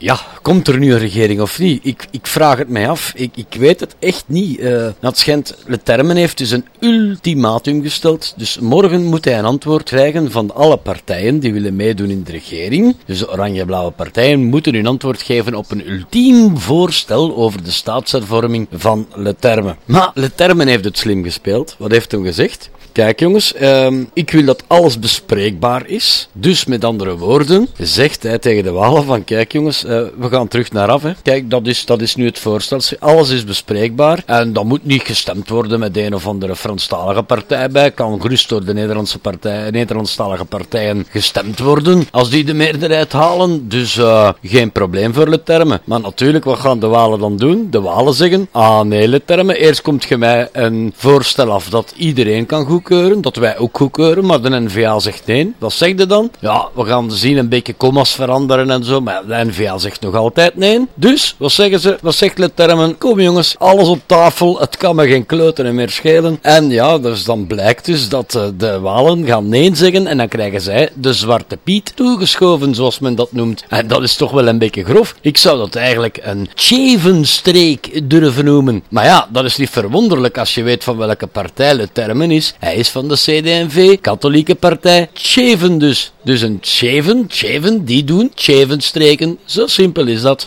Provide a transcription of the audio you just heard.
Ja, komt er nu een regering of niet? Ik, ik vraag het mij af. Ik, ik weet het echt niet. Uh, het schijnt, Le Termen heeft dus een ultimatum gesteld. Dus morgen moet hij een antwoord krijgen van alle partijen die willen meedoen in de regering. Dus de oranje-blauwe partijen moeten hun antwoord geven op een ultiem voorstel over de staatshervorming van Le Termen. Maar Le Termen heeft het slim gespeeld. Wat heeft hij gezegd? Kijk jongens, ehm, ik wil dat alles bespreekbaar is. Dus met andere woorden, zegt hij tegen de Walen van kijk jongens, uh, we gaan terug naar af. Hè. Kijk, dat is, dat is nu het voorstel. Alles is bespreekbaar en dan moet niet gestemd worden met een of andere Franstalige partij bij. Kan gerust door de Nederlandse partij, Nederlandstalige partijen gestemd worden als die de meerderheid halen. Dus uh, geen probleem voor de termen. Maar natuurlijk, wat gaan de Walen dan doen? De Walen zeggen, ah nee le termen, eerst komt je mij een voorstel af dat iedereen kan goedkeuren dat wij ook goedkeuren, maar de NVA zegt nee. Wat zegt je dan? Ja, we gaan zien een beetje commas veranderen en zo, maar de NVA zegt nog altijd nee. Dus, wat zeggen ze? Wat zegt de termen? Kom jongens, alles op tafel, het kan me geen kleuteren meer schelen. En ja, dus dan blijkt dus dat eh, de Walen gaan nee zeggen en dan krijgen zij de Zwarte Piet toegeschoven, zoals men dat noemt. En dat is toch wel een beetje grof. Ik zou dat eigenlijk een Chevenstreek durven noemen. Maar ja, dat is niet verwonderlijk als je weet van welke partij de termen is. Hij is van de CD&V, katholieke partij, Tjeven dus. Dus een Tjeven, Tjeven, die doen Tjevenstreken. Zo simpel is dat.